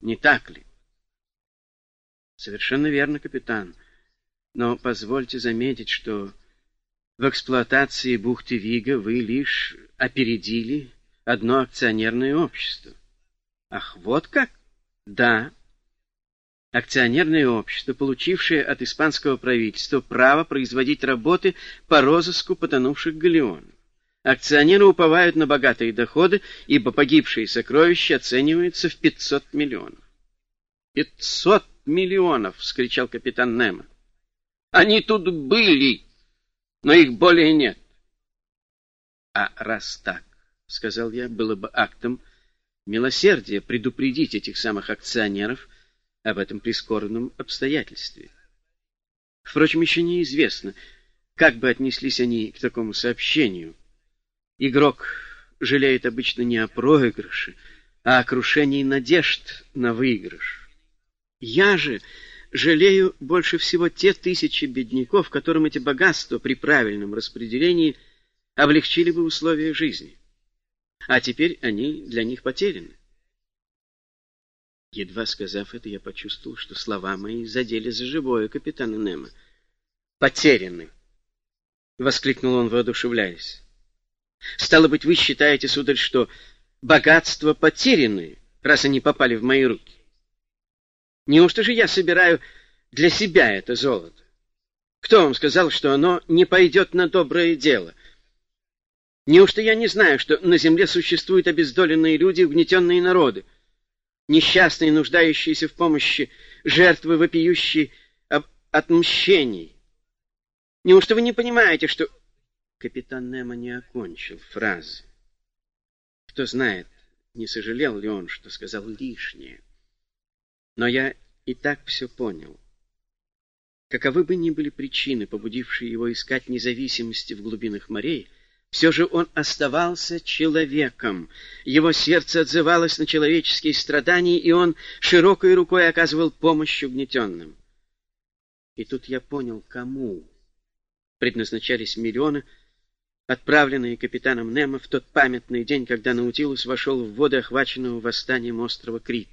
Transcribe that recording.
Не так ли? Совершенно верно, капитан. Но позвольте заметить, что в эксплуатации бухты Вига вы лишь опередили одно акционерное общество. Ах, вот как? Да. Акционерное общество, получившее от испанского правительства право производить работы по розыску потонувших галеонов. Акционеры уповают на богатые доходы, ибо погибшие сокровища оцениваются в 500 миллионов. «Пятьсот миллионов!» — вскричал капитан Немо. «Они тут были, но их более нет». «А раз так, — сказал я, — было бы актом милосердия предупредить этих самых акционеров об этом прискорбном обстоятельстве. Впрочем, еще неизвестно, как бы отнеслись они к такому сообщению. Игрок жалеет обычно не о проигрыше, а о крушении надежд на выигрыш. Я же жалею больше всего те тысячи бедняков, которым эти богатства при правильном распределении облегчили бы условия жизни. А теперь они для них потеряны. Едва сказав это, я почувствовал, что слова мои задели за живое капитана Немо. «Потеряны!» — воскликнул он, воодушевляясь. Стало быть, вы считаете, сударь, что богатства потеряны, раз они попали в мои руки? Неужто же я собираю для себя это золото? Кто вам сказал, что оно не пойдет на доброе дело? Неужто я не знаю, что на земле существуют обездоленные люди, угнетенные народы, несчастные, нуждающиеся в помощи, жертвы, вопиющие об отмщении? Неужто вы не понимаете, что Капитан Немо не окончил фразы. Кто знает, не сожалел ли он, что сказал лишнее. Но я и так все понял. Каковы бы ни были причины, побудившие его искать независимости в глубинах морей, все же он оставался человеком. Его сердце отзывалось на человеческие страдания, и он широкой рукой оказывал помощь угнетенным. И тут я понял, кому предназначались миллионы, отправленные капитаном Немо в тот памятный день, когда Наутилус вошел в воды охваченного восстанием острова Крит.